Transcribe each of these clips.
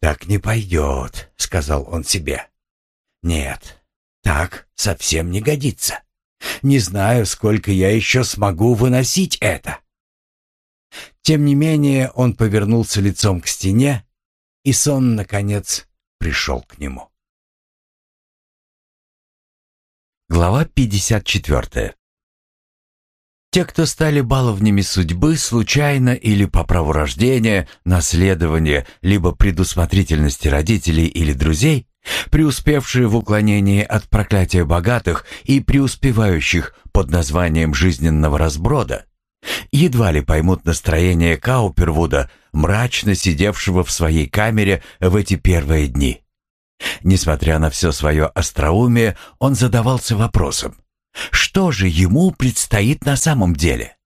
«Так не пойдет», — сказал он себе. «Нет, так совсем не годится. Не знаю, сколько я еще смогу выносить это». Тем не менее, он повернулся лицом к стене, и сон, наконец, пришел к нему. Глава 54 те, кто стали баловнями судьбы, случайно или по праву рождения, наследования, либо предусмотрительности родителей или друзей, преуспевшие в уклонении от проклятия богатых и преуспевающих под названием жизненного разброда, едва ли поймут настроение Каупервуда, мрачно сидевшего в своей камере в эти первые дни. Несмотря на все свое остроумие, он задавался вопросом, что же ему предстоит на самом деле?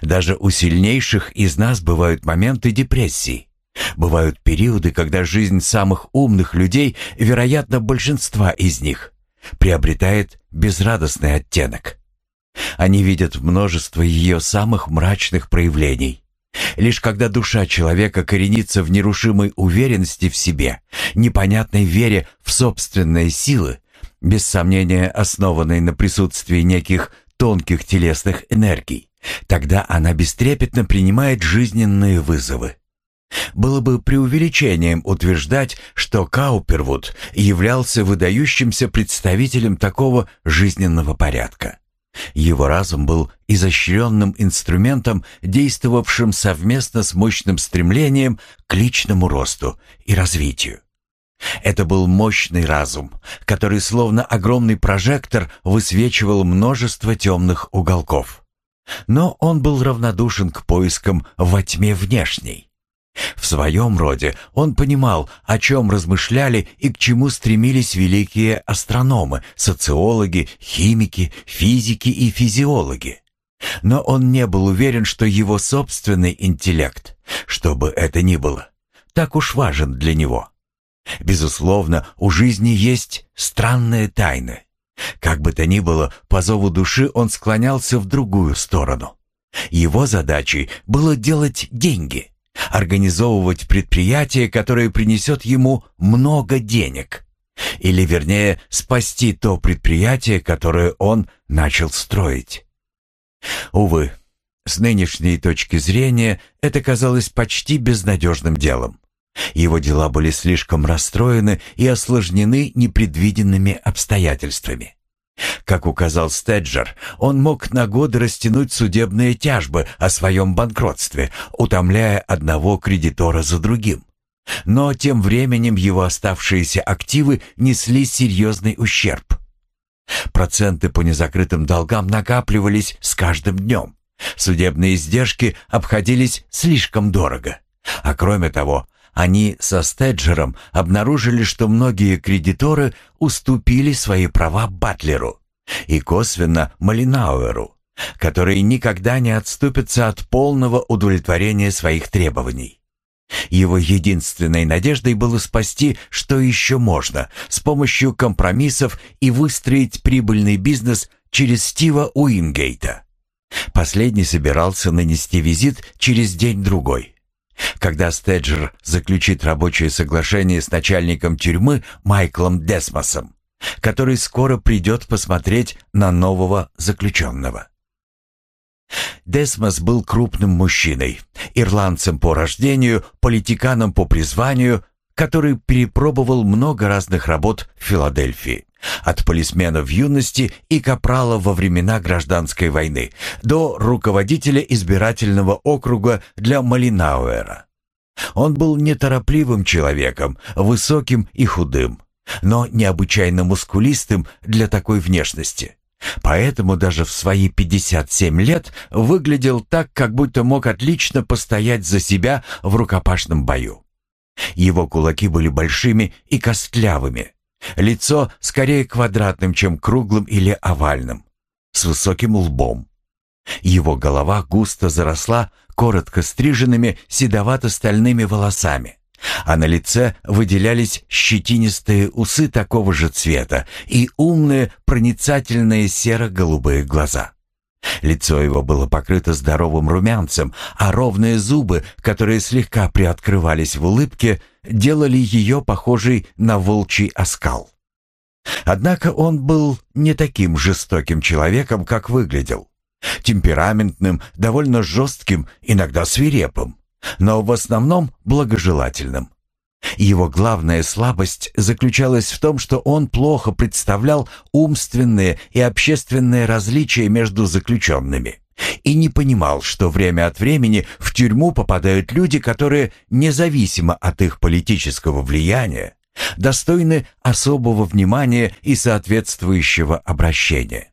Даже у сильнейших из нас бывают моменты депрессии. Бывают периоды, когда жизнь самых умных людей, вероятно, большинства из них, приобретает безрадостный оттенок. Они видят множество ее самых мрачных проявлений. Лишь когда душа человека коренится в нерушимой уверенности в себе, непонятной вере в собственные силы, без сомнения основанной на присутствии неких тонких телесных энергий, тогда она бестрепетно принимает жизненные вызовы. Было бы преувеличением утверждать, что Каупервуд являлся выдающимся представителем такого жизненного порядка. Его разум был изощренным инструментом, действовавшим совместно с мощным стремлением к личному росту и развитию. Это был мощный разум, который словно огромный прожектор высвечивал множество темных уголков. Но он был равнодушен к поискам во тьме внешней. В своем роде он понимал, о чем размышляли и к чему стремились великие астрономы, социологи, химики, физики и физиологи. Но он не был уверен, что его собственный интеллект, что бы это ни было, так уж важен для него. Безусловно, у жизни есть странные тайны. Как бы то ни было, по зову души он склонялся в другую сторону. Его задачей было делать деньги, организовывать предприятие, которое принесет ему много денег. Или, вернее, спасти то предприятие, которое он начал строить. Увы, с нынешней точки зрения это казалось почти безнадежным делом. Его дела были слишком расстроены и осложнены непредвиденными обстоятельствами. Как указал Стеджер, он мог на годы растянуть судебные тяжбы о своем банкротстве, утомляя одного кредитора за другим. Но тем временем его оставшиеся активы несли серьезный ущерб. Проценты по незакрытым долгам накапливались с каждым днем. Судебные издержки обходились слишком дорого. А кроме того, они со Стеджером обнаружили, что многие кредиторы уступили свои права Батлеру и косвенно Малинауэру, которые никогда не отступятся от полного удовлетворения своих требований. Его единственной надеждой было спасти, что еще можно, с помощью компромиссов и выстроить прибыльный бизнес через Стива Уингейта. Последний собирался нанести визит через день-другой. Когда Стеджер заключит рабочее соглашение с начальником тюрьмы Майклом Десмосом, который скоро придет посмотреть на нового заключенного. Десмос был крупным мужчиной, ирландцем по рождению, политиканом по призванию, который перепробовал много разных работ в Филадельфии. От полисмена в юности и капрала во времена гражданской войны до руководителя избирательного округа для Малинауэра. Он был неторопливым человеком, высоким и худым, но необычайно мускулистым для такой внешности. Поэтому даже в свои 57 лет выглядел так, как будто мог отлично постоять за себя в рукопашном бою. Его кулаки были большими и костлявыми, Лицо скорее квадратным, чем круглым или овальным, с высоким лбом. Его голова густо заросла коротко стриженными седовато-стальными волосами, а на лице выделялись щетинистые усы такого же цвета и умные проницательные серо-голубые глаза. Лицо его было покрыто здоровым румянцем, а ровные зубы, которые слегка приоткрывались в улыбке, делали ее похожей на волчий оскал. Однако он был не таким жестоким человеком, как выглядел. Темпераментным, довольно жестким, иногда свирепым, но в основном благожелательным. Его главная слабость заключалась в том, что он плохо представлял умственные и общественные различия между заключенными и не понимал, что время от времени в тюрьму попадают люди, которые, независимо от их политического влияния, достойны особого внимания и соответствующего обращения.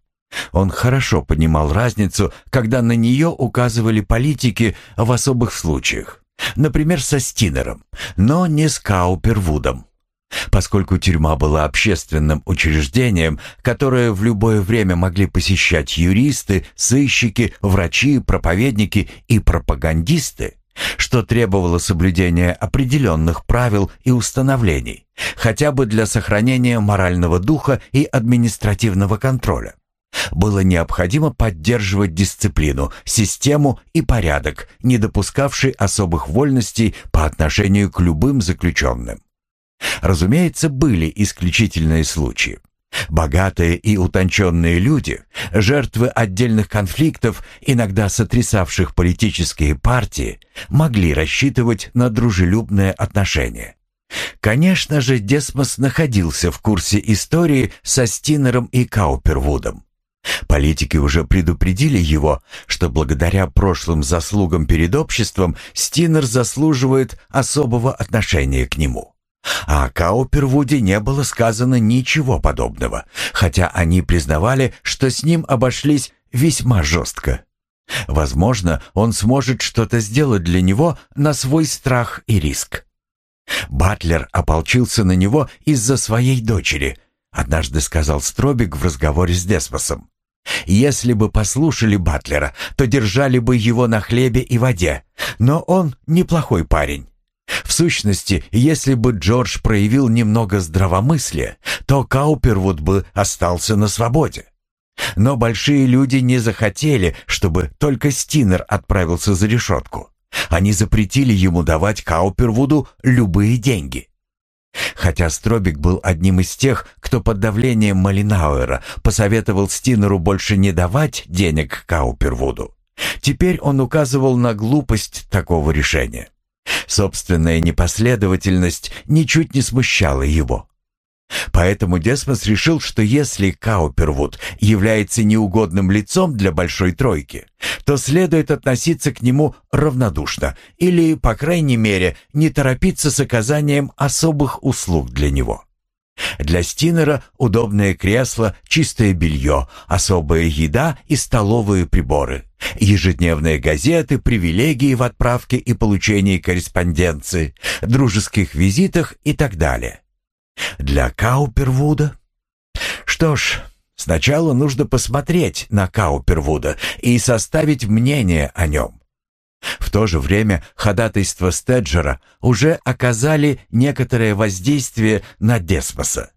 Он хорошо понимал разницу, когда на нее указывали политики в особых случаях, например, со Стинером, но не с Каупервудом. Поскольку тюрьма была общественным учреждением, которое в любое время могли посещать юристы, сыщики, врачи, проповедники и пропагандисты, что требовало соблюдения определенных правил и установлений, хотя бы для сохранения морального духа и административного контроля. Было необходимо поддерживать дисциплину, систему и порядок, не допускавший особых вольностей по отношению к любым заключенным. Разумеется, были исключительные случаи. Богатые и утонченные люди, жертвы отдельных конфликтов, иногда сотрясавших политические партии, могли рассчитывать на дружелюбное отношение. Конечно же, Десмос находился в курсе истории со Стинером и Каупервудом. Политики уже предупредили его, что благодаря прошлым заслугам перед обществом Стинер заслуживает особого отношения к нему. А о Каупервуде не было сказано ничего подобного, хотя они признавали, что с ним обошлись весьма жестко. Возможно, он сможет что-то сделать для него на свой страх и риск. Батлер ополчился на него из-за своей дочери, однажды сказал Стробик в разговоре с Десмосом. Если бы послушали Батлера, то держали бы его на хлебе и воде, но он неплохой парень. В сущности, если бы Джордж проявил немного здравомыслия, то Каупервуд бы остался на свободе. Но большие люди не захотели, чтобы только Стинер отправился за решетку. Они запретили ему давать Каупервуду любые деньги. Хотя Стробик был одним из тех, кто под давлением Малинауэра посоветовал Стинеру больше не давать денег Каупервуду, теперь он указывал на глупость такого решения. Собственная непоследовательность ничуть не смущала его. Поэтому Десмос решил, что если Каупервуд является неугодным лицом для Большой Тройки, то следует относиться к нему равнодушно или, по крайней мере, не торопиться с оказанием особых услуг для него. Для Стинера удобное кресло, чистое белье, особая еда и столовые приборы, ежедневные газеты, привилегии в отправке и получении корреспонденции, дружеских визитах и так далее. Для Каупервуда? Что ж, сначала нужно посмотреть на Каупервуда и составить мнение о нем. В то же время ходатайства Стеджера уже оказали некоторое воздействие на Деспоса.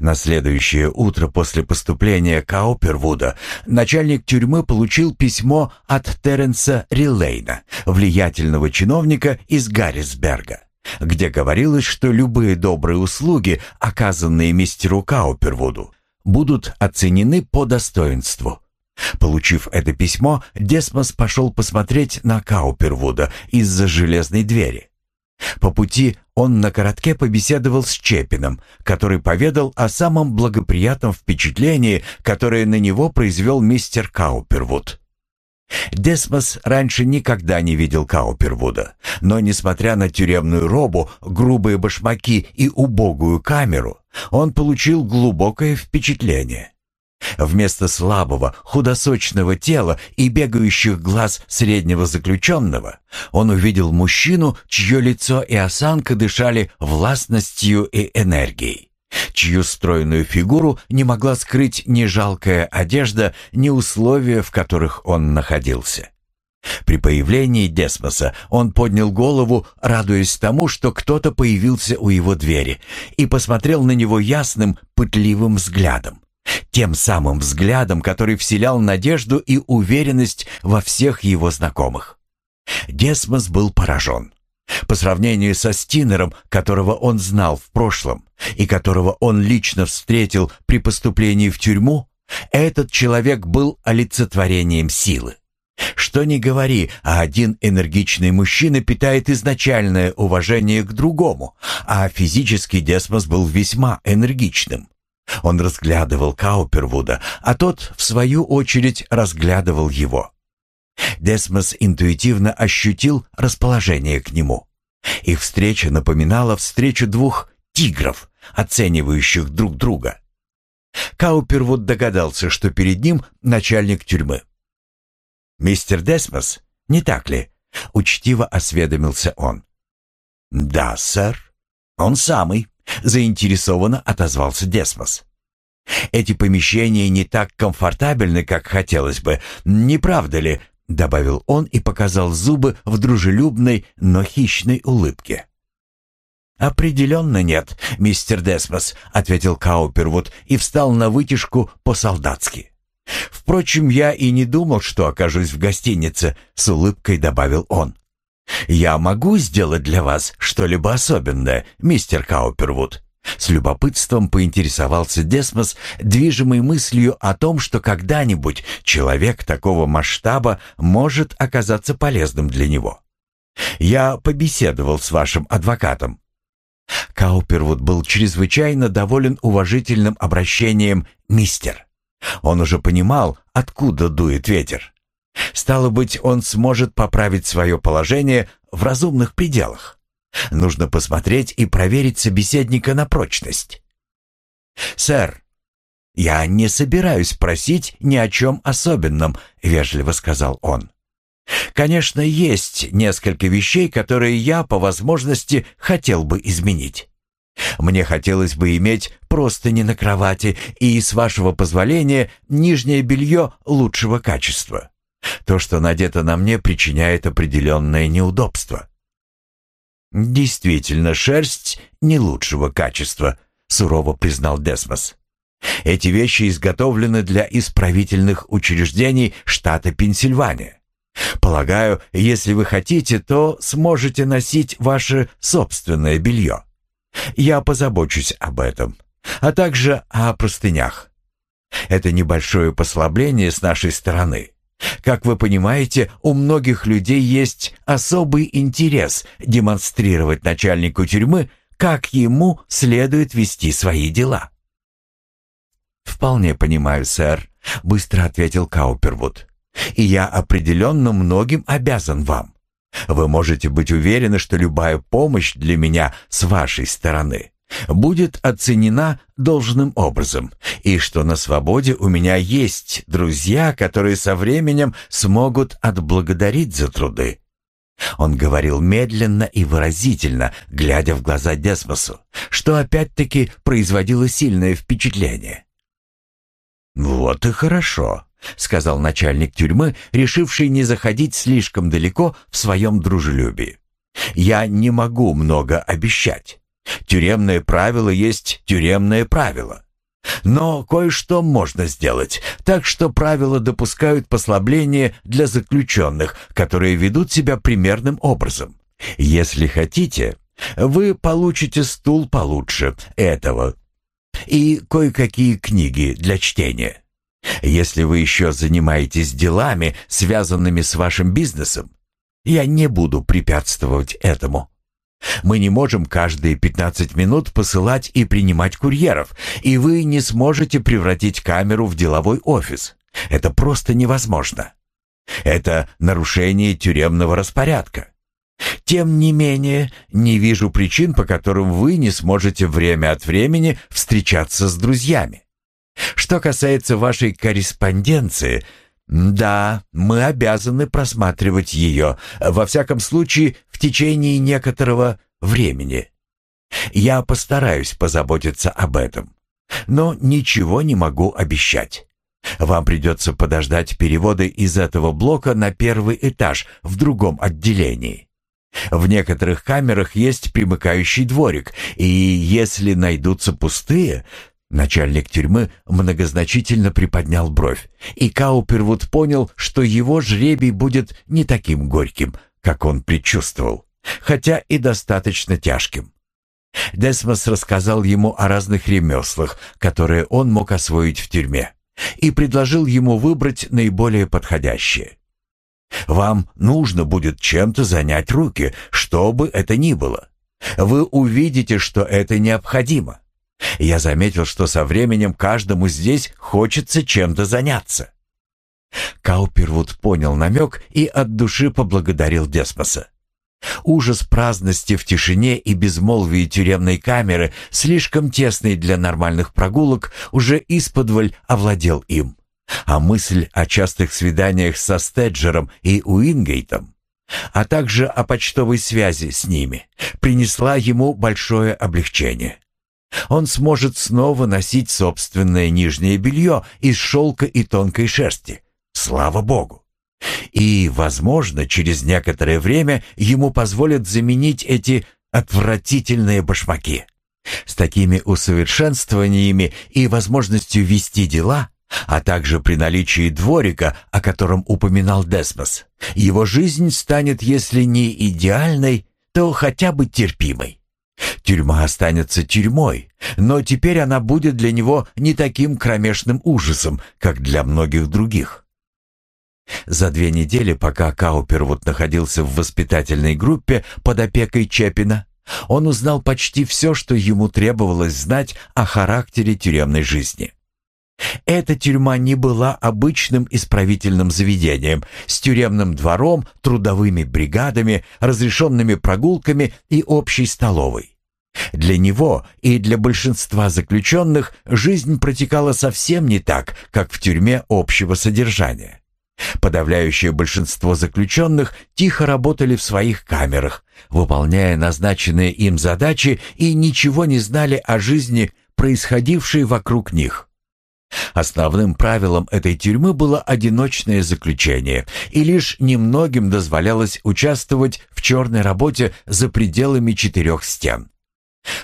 На следующее утро после поступления Каупервуда начальник тюрьмы получил письмо от Теренса Риллейна, влиятельного чиновника из Гаррисберга где говорилось, что любые добрые услуги, оказанные мистеру Каупервуду, будут оценены по достоинству. Получив это письмо, Десмос пошел посмотреть на Каупервуда из-за железной двери. По пути он на коротке побеседовал с Чепином, который поведал о самом благоприятном впечатлении, которое на него произвел мистер Каупервуд. Десмос раньше никогда не видел Каупервуда, но, несмотря на тюремную робу, грубые башмаки и убогую камеру, он получил глубокое впечатление. Вместо слабого, худосочного тела и бегающих глаз среднего заключенного, он увидел мужчину, чье лицо и осанка дышали властностью и энергией чью стройную фигуру не могла скрыть ни жалкая одежда, ни условия, в которых он находился. При появлении Десмоса он поднял голову, радуясь тому, что кто-то появился у его двери, и посмотрел на него ясным, пытливым взглядом, Тем самым взглядом, который вселял надежду и уверенность во всех его знакомых. Десмос был поражен. По сравнению со Стинером, которого он знал в прошлом и которого он лично встретил при поступлении в тюрьму, этот человек был олицетворением силы. Что ни говори, а один энергичный мужчина питает изначальное уважение к другому, а физически Десмос был весьма энергичным. Он разглядывал Каупервуда, а тот, в свою очередь, разглядывал его. Десмос интуитивно ощутил расположение к нему. Их встреча напоминала встречу двух тигров, оценивающих друг друга. Каупервуд догадался, что перед ним начальник тюрьмы. «Мистер Десмос, не так ли?» — учтиво осведомился он. «Да, сэр. Он самый», — заинтересованно отозвался Десмос. «Эти помещения не так комфортабельны, как хотелось бы, не правда ли?» — добавил он и показал зубы в дружелюбной, но хищной улыбке. «Определенно нет, мистер Десмос», — ответил Каупервуд и встал на вытяжку по-солдатски. «Впрочем, я и не думал, что окажусь в гостинице», — с улыбкой добавил он. «Я могу сделать для вас что-либо особенное, мистер Каупервуд?» С любопытством поинтересовался Десмос, движимый мыслью о том, что когда-нибудь человек такого масштаба может оказаться полезным для него. «Я побеседовал с вашим адвокатом». Каупервуд был чрезвычайно доволен уважительным обращением «мистер». Он уже понимал, откуда дует ветер. Стало быть, он сможет поправить свое положение в разумных пределах. Нужно посмотреть и проверить собеседника на прочность. «Сэр, я не собираюсь просить ни о чем особенном», — вежливо сказал он. «Конечно, есть несколько вещей, которые я, по возможности, хотел бы изменить. Мне хотелось бы иметь простыни на кровати и, с вашего позволения, нижнее белье лучшего качества. То, что надето на мне, причиняет определенное неудобство». «Действительно, шерсть не лучшего качества», — сурово признал Десмос. «Эти вещи изготовлены для исправительных учреждений штата Пенсильвания. Полагаю, если вы хотите, то сможете носить ваше собственное белье. Я позабочусь об этом, а также о простынях. Это небольшое послабление с нашей стороны. Как вы понимаете, у многих людей есть особый интерес демонстрировать начальнику тюрьмы, как ему следует вести свои дела. «Вполне понимаю, сэр», — быстро ответил Каупервуд. «И я определенно многим обязан вам. Вы можете быть уверены, что любая помощь для меня с вашей стороны будет оценена должным образом, и что на свободе у меня есть друзья, которые со временем смогут отблагодарить за труды. Он говорил медленно и выразительно, глядя в глаза Десмосу, что опять-таки производило сильное впечатление. «Вот и хорошо», — сказал начальник тюрьмы, решивший не заходить слишком далеко в своем дружелюбии. «Я не могу много обещать. Тюремное правило есть тюремное правило. Но кое-что можно сделать, так что правила допускают послабление для заключенных, которые ведут себя примерным образом. Если хотите, вы получите стул получше этого и кое-какие книги для чтения. Если вы еще занимаетесь делами, связанными с вашим бизнесом, я не буду препятствовать этому. Мы не можем каждые 15 минут посылать и принимать курьеров, и вы не сможете превратить камеру в деловой офис. Это просто невозможно. Это нарушение тюремного распорядка. Тем не менее, не вижу причин, по которым вы не сможете время от времени встречаться с друзьями. Что касается вашей корреспонденции, да, мы обязаны просматривать ее, во всяком случае, в течение некоторого времени. Я постараюсь позаботиться об этом, но ничего не могу обещать. Вам придется подождать переводы из этого блока на первый этаж в другом отделении. В некоторых камерах есть примыкающий дворик, и если найдутся пустые, Начальник тюрьмы многозначительно приподнял бровь, и Каупервуд понял, что его жребий будет не таким горьким, как он предчувствовал, хотя и достаточно тяжким. Десмос рассказал ему о разных ремеслах, которые он мог освоить в тюрьме, и предложил ему выбрать наиболее подходящее. «Вам нужно будет чем-то занять руки, что бы это ни было. Вы увидите, что это необходимо. Я заметил, что со временем каждому здесь хочется чем-то заняться». Каупервуд понял намек и от души поблагодарил Десмоса. Ужас праздности в тишине и безмолвии тюремной камеры, слишком тесной для нормальных прогулок, уже исподволь овладел им. А мысль о частых свиданиях со Стеджером и Уингейтом, а также о почтовой связи с ними, принесла ему большое облегчение. Он сможет снова носить собственное нижнее белье из шелка и тонкой шерсти. Слава Богу! И, возможно, через некоторое время ему позволят заменить эти отвратительные башмаки. С такими усовершенствованиями и возможностью вести дела, а также при наличии дворика, о котором упоминал Десмос, его жизнь станет, если не идеальной, то хотя бы терпимой. Тюрьма останется тюрьмой, но теперь она будет для него не таким кромешным ужасом, как для многих других. За две недели, пока Каупервуд находился в воспитательной группе под опекой Чепина, он узнал почти все, что ему требовалось знать о характере тюремной жизни. Эта тюрьма не была обычным исправительным заведением с тюремным двором, трудовыми бригадами, разрешенными прогулками и общей столовой. Для него и для большинства заключенных жизнь протекала совсем не так, как в тюрьме общего содержания. Подавляющее большинство заключенных тихо работали в своих камерах, выполняя назначенные им задачи и ничего не знали о жизни, происходившей вокруг них. Основным правилом этой тюрьмы было одиночное заключение, и лишь немногим дозволялось участвовать в черной работе за пределами четырех стен.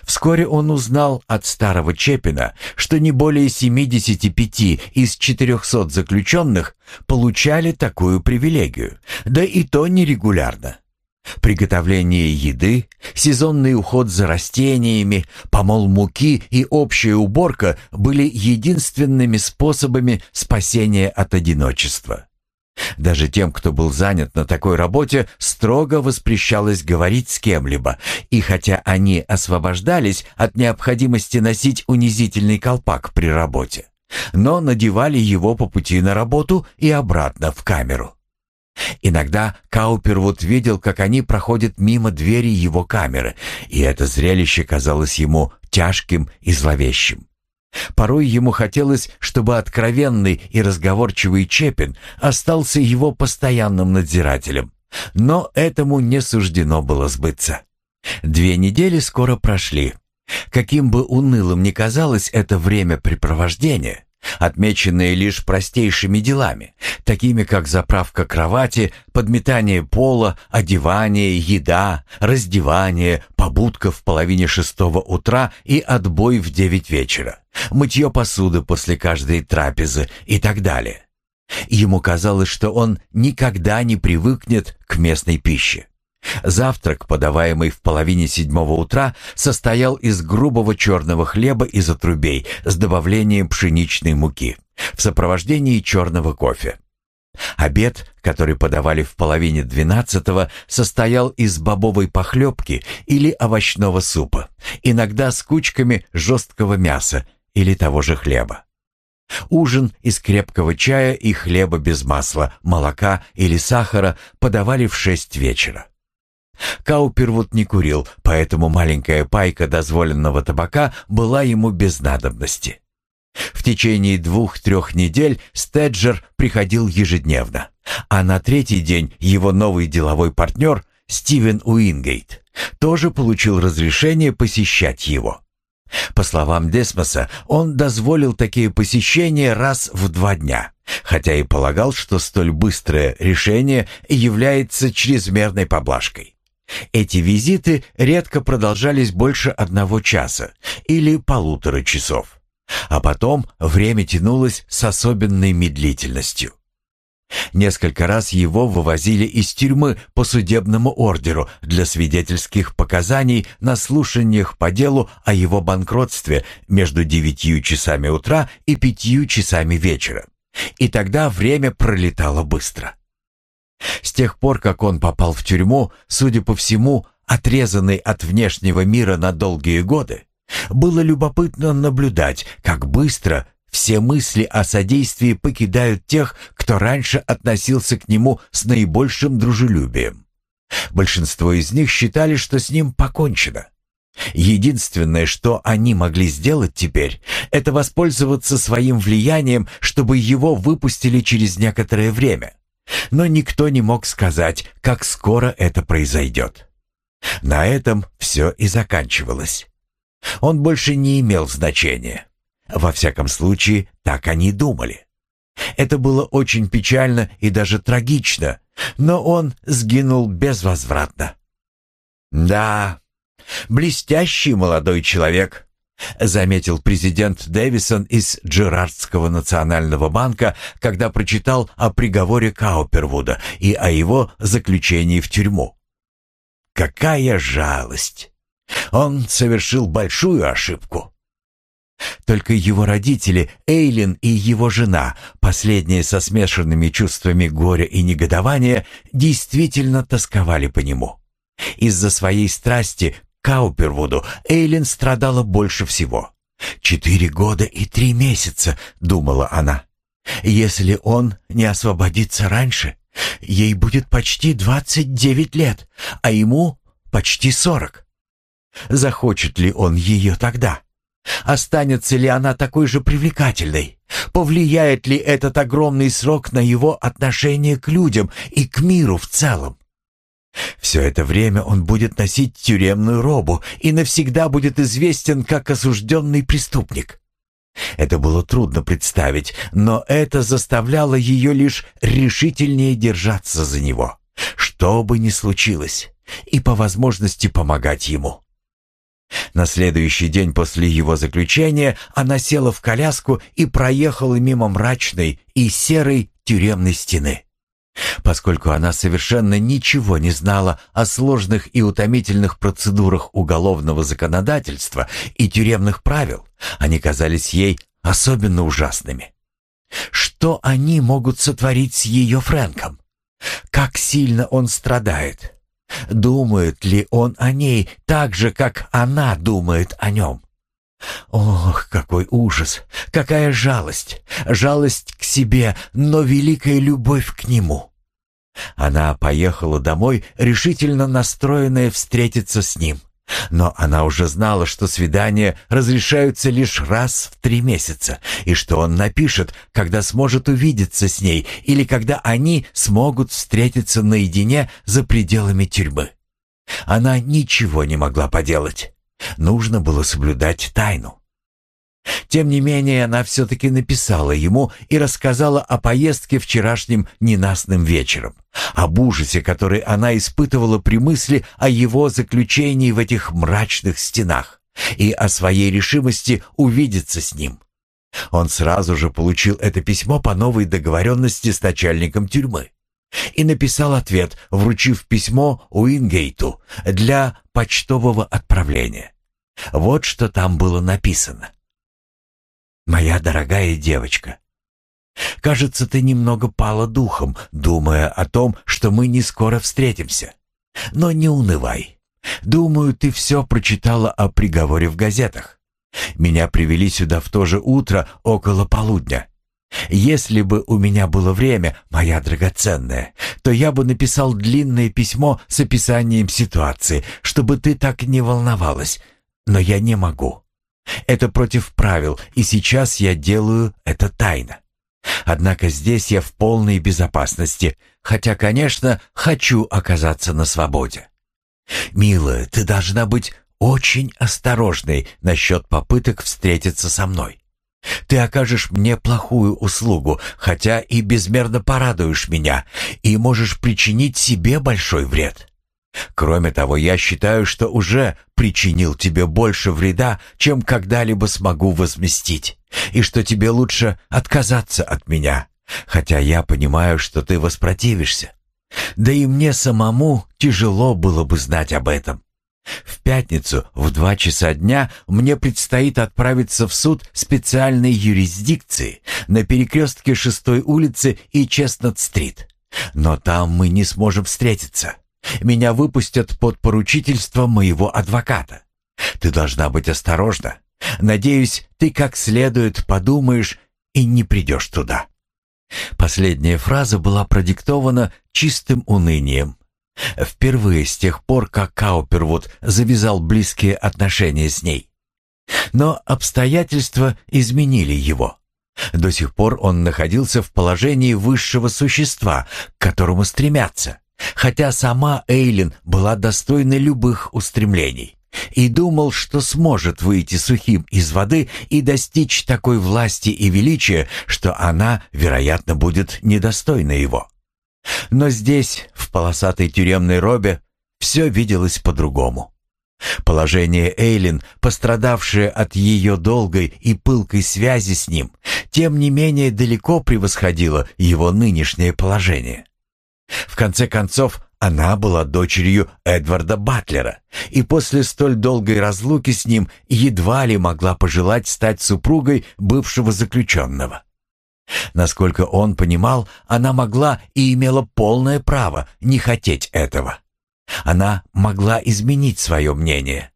Вскоре он узнал от старого Чепина, что не более 75 из 400 заключенных получали такую привилегию, да и то нерегулярно. Приготовление еды, сезонный уход за растениями, помол муки и общая уборка были единственными способами спасения от одиночества. Даже тем, кто был занят на такой работе, строго воспрещалось говорить с кем-либо, и хотя они освобождались от необходимости носить унизительный колпак при работе, но надевали его по пути на работу и обратно в камеру. Иногда Каупервуд видел, как они проходят мимо двери его камеры, и это зрелище казалось ему тяжким и зловещим. Порой ему хотелось, чтобы откровенный и разговорчивый Чепин остался его постоянным надзирателем. Но этому не суждено было сбыться. Две недели скоро прошли. Каким бы унылым ни казалось это времяпрепровождение, отмеченные лишь простейшими делами, такими как заправка кровати, подметание пола, одевание, еда, раздевание, побудка в половине шестого утра и отбой в девять вечера, мытье посуды после каждой трапезы и так далее. Ему казалось, что он никогда не привыкнет к местной пище. Завтрак, подаваемый в половине седьмого утра, состоял из грубого черного хлеба из отрубей с добавлением пшеничной муки в сопровождении черного кофе. Обед, который подавали в половине двенадцатого, состоял из бобовой похлебки или овощного супа, иногда с кучками жесткого мяса или того же хлеба. Ужин из крепкого чая и хлеба без масла, молока или сахара подавали в шесть вечера. Каупервуд не курил, поэтому маленькая пайка дозволенного табака была ему без надобности. В течение двух-трех недель Стеджер приходил ежедневно, а на третий день его новый деловой партнер Стивен Уингейт тоже получил разрешение посещать его. По словам Десмоса, он дозволил такие посещения раз в два дня, хотя и полагал, что столь быстрое решение является чрезмерной поблажкой. Эти визиты редко продолжались больше одного часа или полутора часов. А потом время тянулось с особенной медлительностью. Несколько раз его вывозили из тюрьмы по судебному ордеру для свидетельских показаний на слушаниях по делу о его банкротстве между девятью часами утра и пятью часами вечера. И тогда время пролетало быстро. С тех пор, как он попал в тюрьму, судя по всему, отрезанный от внешнего мира на долгие годы, было любопытно наблюдать, как быстро все мысли о содействии покидают тех, кто раньше относился к нему с наибольшим дружелюбием. Большинство из них считали, что с ним покончено. Единственное, что они могли сделать теперь, это воспользоваться своим влиянием, чтобы его выпустили через некоторое время. Но никто не мог сказать, как скоро это произойдет. На этом все и заканчивалось. Он больше не имел значения. Во всяком случае, так они думали. Это было очень печально и даже трагично, но он сгинул безвозвратно. «Да, блестящий молодой человек», — заметил президент Дэвисон из Джерардского национального банка, когда прочитал о приговоре Каупервуда и о его заключении в тюрьму. «Какая жалость! Он совершил большую ошибку». Только его родители, Эйлин и его жена, последние со смешанными чувствами горя и негодования, действительно тосковали по нему. Из-за своей страсти Каупервуду Эйлин страдала больше всего. «Четыре года и три месяца», — думала она. «Если он не освободится раньше, ей будет почти двадцать девять лет, а ему почти сорок. Захочет ли он ее тогда?» Останется ли она такой же привлекательной? Повлияет ли этот огромный срок на его отношение к людям и к миру в целом? Все это время он будет носить тюремную робу и навсегда будет известен как осужденный преступник. Это было трудно представить, но это заставляло ее лишь решительнее держаться за него, что бы ни случилось, и по возможности помогать ему. На следующий день после его заключения она села в коляску и проехала мимо мрачной и серой тюремной стены. Поскольку она совершенно ничего не знала о сложных и утомительных процедурах уголовного законодательства и тюремных правил, они казались ей особенно ужасными. Что они могут сотворить с ее Фрэнком? Как сильно он страдает? Думает ли он о ней так же, как она думает о нем? Ох, какой ужас! Какая жалость! Жалость к себе, но великая любовь к нему. Она поехала домой, решительно настроенная встретиться с ним. Но она уже знала, что свидания разрешаются лишь раз в три месяца, и что он напишет, когда сможет увидеться с ней, или когда они смогут встретиться наедине за пределами тюрьмы. Она ничего не могла поделать. Нужно было соблюдать тайну. Тем не менее, она все-таки написала ему и рассказала о поездке вчерашним ненастным вечером, об ужасе, который она испытывала при мысли о его заключении в этих мрачных стенах и о своей решимости увидеться с ним. Он сразу же получил это письмо по новой договоренности с начальником тюрьмы и написал ответ, вручив письмо Уингейту для почтового отправления. Вот что там было написано. «Моя дорогая девочка, кажется, ты немного пала духом, думая о том, что мы не скоро встретимся. Но не унывай. Думаю, ты все прочитала о приговоре в газетах. Меня привели сюда в то же утро около полудня. Если бы у меня было время, моя драгоценная, то я бы написал длинное письмо с описанием ситуации, чтобы ты так не волновалась, но я не могу. Это против правил, и сейчас я делаю это тайно. Однако здесь я в полной безопасности, хотя, конечно, хочу оказаться на свободе. Милая, ты должна быть очень осторожной насчет попыток встретиться со мной. Ты окажешь мне плохую услугу, хотя и безмерно порадуешь меня, и можешь причинить себе большой вред. Кроме того, я считаю, что уже причинил тебе больше вреда, чем когда-либо смогу возместить, и что тебе лучше отказаться от меня, хотя я понимаю, что ты воспротивишься. Да и мне самому тяжело было бы знать об этом. В пятницу в два часа дня мне предстоит отправиться в суд специальной юрисдикции на перекрестке шестой улицы и Честнат-стрит. Но там мы не сможем встретиться. Меня выпустят под поручительство моего адвоката. Ты должна быть осторожна. Надеюсь, ты как следует подумаешь и не придешь туда». Последняя фраза была продиктована чистым унынием. Впервые с тех пор, как Каупервуд завязал близкие отношения с ней. Но обстоятельства изменили его. До сих пор он находился в положении высшего существа, к которому стремятся, хотя сама Эйлин была достойна любых устремлений и думал, что сможет выйти сухим из воды и достичь такой власти и величия, что она, вероятно, будет недостойна его. Но здесь, в полосатой тюремной робе, все виделось по-другому. Положение Эйлин, пострадавшее от ее долгой и пылкой связи с ним, тем не менее далеко превосходило его нынешнее положение. В конце концов, она была дочерью Эдварда Батлера, и после столь долгой разлуки с ним едва ли могла пожелать стать супругой бывшего заключенного. Насколько он понимал, она могла и имела полное право не хотеть этого. Она могла изменить свое мнение.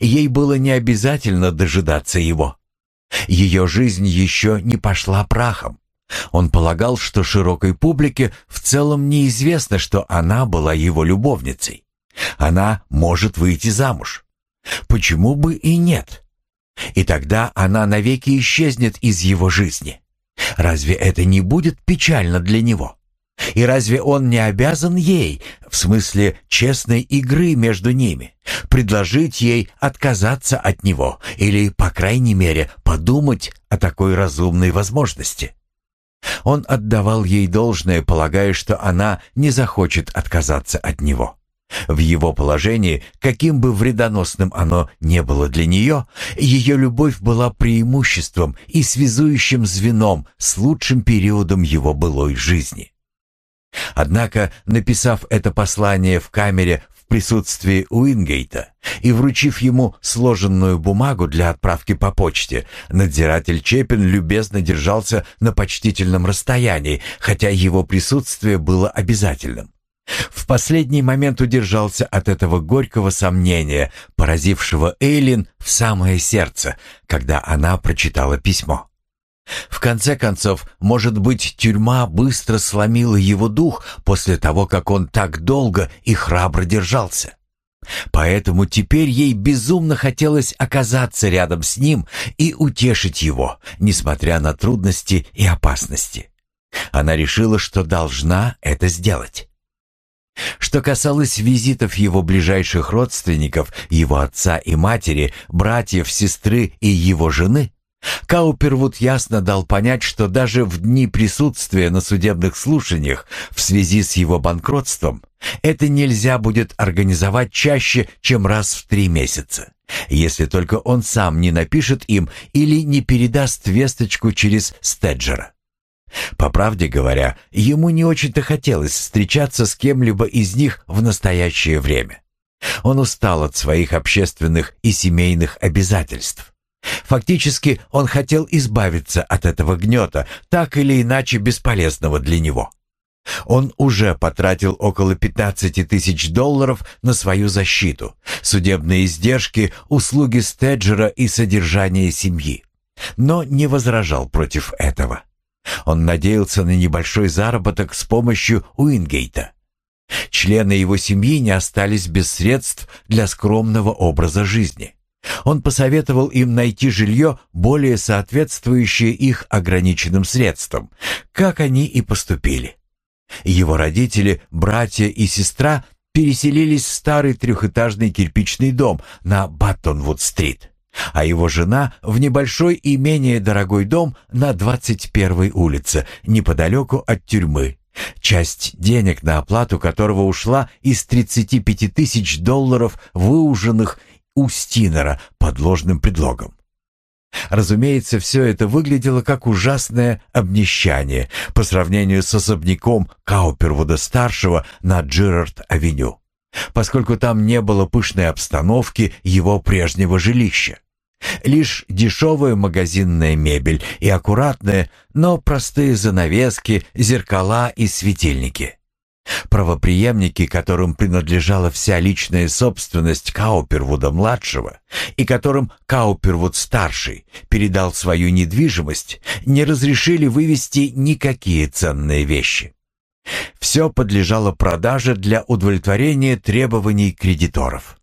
Ей было не обязательно дожидаться его. Ее жизнь еще не пошла прахом. Он полагал, что широкой публике в целом неизвестно, что она была его любовницей. Она может выйти замуж. Почему бы и нет? И тогда она навеки исчезнет из его жизни. Разве это не будет печально для него? И разве он не обязан ей, в смысле честной игры между ними, предложить ей отказаться от него или, по крайней мере, подумать о такой разумной возможности? Он отдавал ей должное, полагая, что она не захочет отказаться от него. В его положении, каким бы вредоносным оно не было для нее, ее любовь была преимуществом и связующим звеном с лучшим периодом его былой жизни. Однако, написав это послание в камере присутствии Уингейта и вручив ему сложенную бумагу для отправки по почте, надзиратель Чепин любезно держался на почтительном расстоянии, хотя его присутствие было обязательным. В последний момент удержался от этого горького сомнения, поразившего Эйлин в самое сердце, когда она прочитала письмо. В конце концов, может быть, тюрьма быстро сломила его дух после того, как он так долго и храбро держался. Поэтому теперь ей безумно хотелось оказаться рядом с ним и утешить его, несмотря на трудности и опасности. Она решила, что должна это сделать. Что касалось визитов его ближайших родственников, его отца и матери, братьев, сестры и его жены, Каупервуд ясно дал понять, что даже в дни присутствия на судебных слушаниях в связи с его банкротством это нельзя будет организовать чаще, чем раз в три месяца, если только он сам не напишет им или не передаст весточку через Стеджера. По правде говоря, ему не очень-то хотелось встречаться с кем-либо из них в настоящее время. Он устал от своих общественных и семейных обязательств. Фактически он хотел избавиться от этого гнета, так или иначе бесполезного для него. Он уже потратил около 15 тысяч долларов на свою защиту, судебные издержки, услуги стеджера и содержание семьи. Но не возражал против этого. Он надеялся на небольшой заработок с помощью Уингейта. Члены его семьи не остались без средств для скромного образа жизни. Он посоветовал им найти жилье, более соответствующее их ограниченным средствам, как они и поступили. Его родители, братья и сестра переселились в старый трехэтажный кирпичный дом на Баттонвуд-стрит, а его жена в небольшой и менее дорогой дом на 21-й улице, неподалеку от тюрьмы, часть денег на оплату которого ушла из 35 тысяч долларов, выуженных у Стинера под ложным предлогом. Разумеется, все это выглядело как ужасное обнищание по сравнению с особняком Каупервуда-старшего на Джерард-авеню, поскольку там не было пышной обстановки его прежнего жилища. Лишь дешевая магазинная мебель и аккуратные, но простые занавески, зеркала и светильники. Правопреемники, которым принадлежала вся личная собственность Каупервуда-младшего и которым Каупервуд-старший передал свою недвижимость, не разрешили вывести никакие ценные вещи. Все подлежало продаже для удовлетворения требований кредиторов.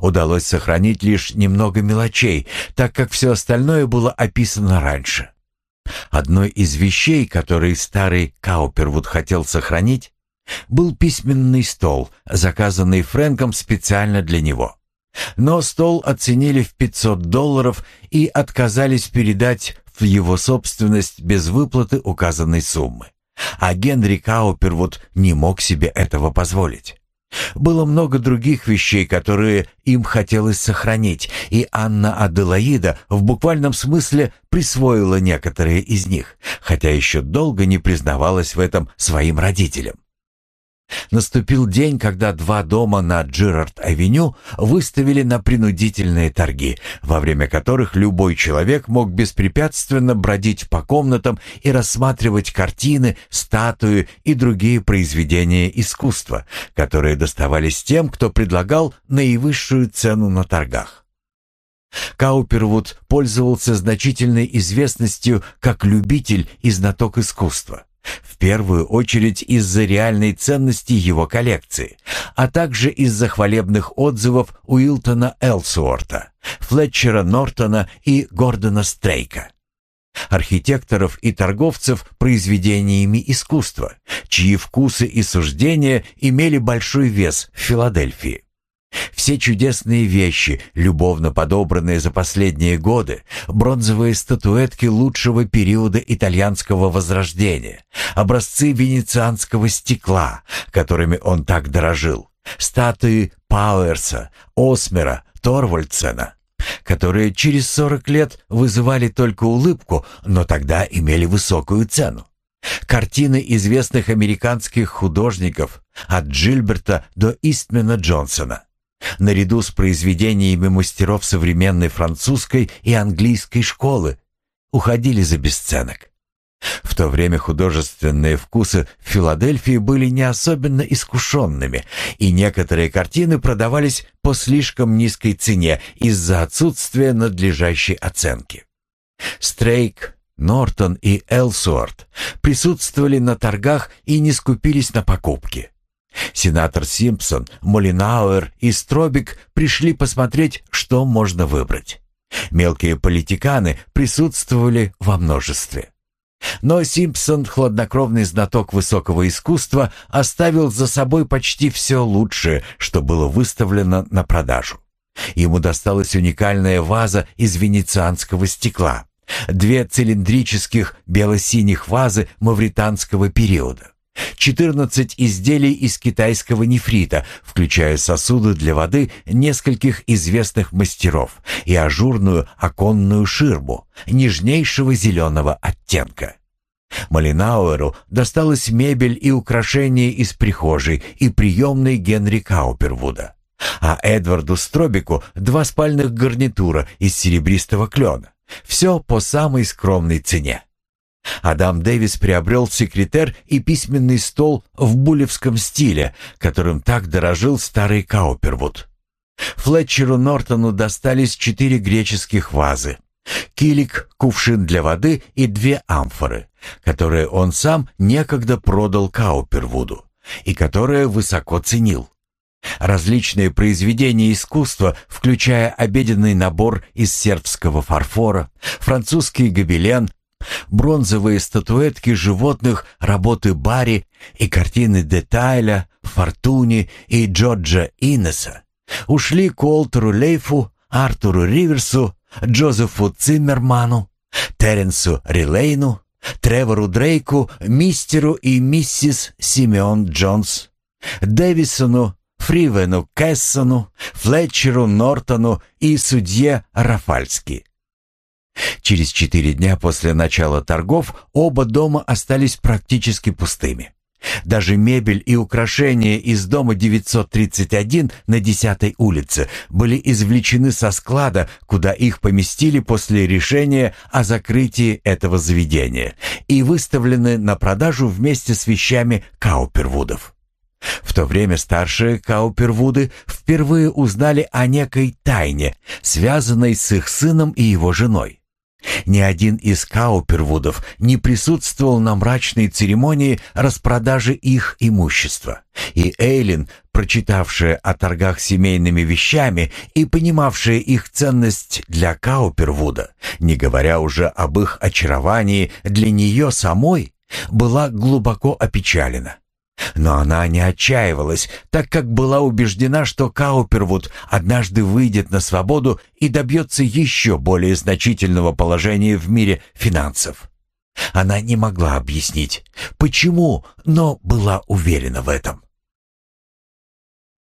Удалось сохранить лишь немного мелочей, так как все остальное было описано раньше. Одной из вещей, которые старый Каупервуд хотел сохранить, был письменный стол, заказанный Фрэнком специально для него. Но стол оценили в 500 долларов и отказались передать в его собственность без выплаты указанной суммы. А Генри Каупервуд не мог себе этого позволить. Было много других вещей, которые им хотелось сохранить, и Анна Аделаида в буквальном смысле присвоила некоторые из них, хотя еще долго не признавалась в этом своим родителям. Наступил день, когда два дома на Джерард-авеню выставили на принудительные торги, во время которых любой человек мог беспрепятственно бродить по комнатам и рассматривать картины, статуи и другие произведения искусства, которые доставались тем, кто предлагал наивысшую цену на торгах. Каупервуд пользовался значительной известностью как любитель и знаток искусства. Первую очередь из-за реальной ценности его коллекции, а также из-за хвалебных отзывов Уилтона Элсуорта, Флетчера Нортона и Гордона Стрейка. Архитекторов и торговцев произведениями искусства, чьи вкусы и суждения имели большой вес в Филадельфии. Все чудесные вещи, любовно подобранные за последние годы, бронзовые статуэтки лучшего периода итальянского возрождения, образцы венецианского стекла, которыми он так дорожил, статуи Пауэрса, Осмера, Торвальдсена, которые через 40 лет вызывали только улыбку, но тогда имели высокую цену. Картины известных американских художников от Джильберта до Истмена Джонсона – наряду с произведениями мастеров современной французской и английской школы, уходили за бесценок. В то время художественные вкусы в Филадельфии были не особенно искушенными, и некоторые картины продавались по слишком низкой цене из-за отсутствия надлежащей оценки. Стрейк, Нортон и Элсуорт присутствовали на торгах и не скупились на покупки. Сенатор Симпсон, Молинауэр и Стробик пришли посмотреть, что можно выбрать. Мелкие политиканы присутствовали во множестве. Но Симпсон, хладнокровный знаток высокого искусства, оставил за собой почти все лучшее, что было выставлено на продажу. Ему досталась уникальная ваза из венецианского стекла, две цилиндрических бело-синих вазы мавританского периода, 14 изделий из китайского нефрита, включая сосуды для воды нескольких известных мастеров и ажурную оконную ширму нежнейшего зеленого оттенка. Малинауэру досталась мебель и украшения из прихожей и приемной Генри Каупервуда, а Эдварду Стробику два спальных гарнитура из серебристого клена. Все по самой скромной цене. Адам Дэвис приобрел секретер и письменный стол в булевском стиле, которым так дорожил старый Каупервуд. Флетчеру Нортону достались четыре греческих вазы, килик, кувшин для воды и две амфоры, которые он сам некогда продал Каупервуду и которые высоко ценил. Различные произведения искусства, включая обеденный набор из сербского фарфора, французский гобелен, бронзовые статуэтки животных работы Барри и картины Детайля, Фортуни и Джорджа Иннеса ушли к Уолтеру Лейфу, Артуру Риверсу, Джозефу Циммерману, Теренсу Рилейну, Тревору Дрейку, мистеру и миссис Симеон Джонс, Дэвисону, Фривену Кессону, Флетчеру Нортону и судье Рафальски. Через четыре дня после начала торгов оба дома остались практически пустыми. Даже мебель и украшения из дома 931 на 10 улице были извлечены со склада, куда их поместили после решения о закрытии этого заведения, и выставлены на продажу вместе с вещами Каупервудов. В то время старшие Каупервуды впервые узнали о некой тайне, связанной с их сыном и его женой. Ни один из Каупервудов не присутствовал на мрачной церемонии распродажи их имущества. И Эйлин, прочитавшая о торгах семейными вещами и понимавшая их ценность для Каупервуда, не говоря уже об их очаровании для нее самой, была глубоко опечалена. Но она не отчаивалась, так как была убеждена, что Каупервуд однажды выйдет на свободу и добьется еще более значительного положения в мире финансов. Она не могла объяснить, почему, но была уверена в этом.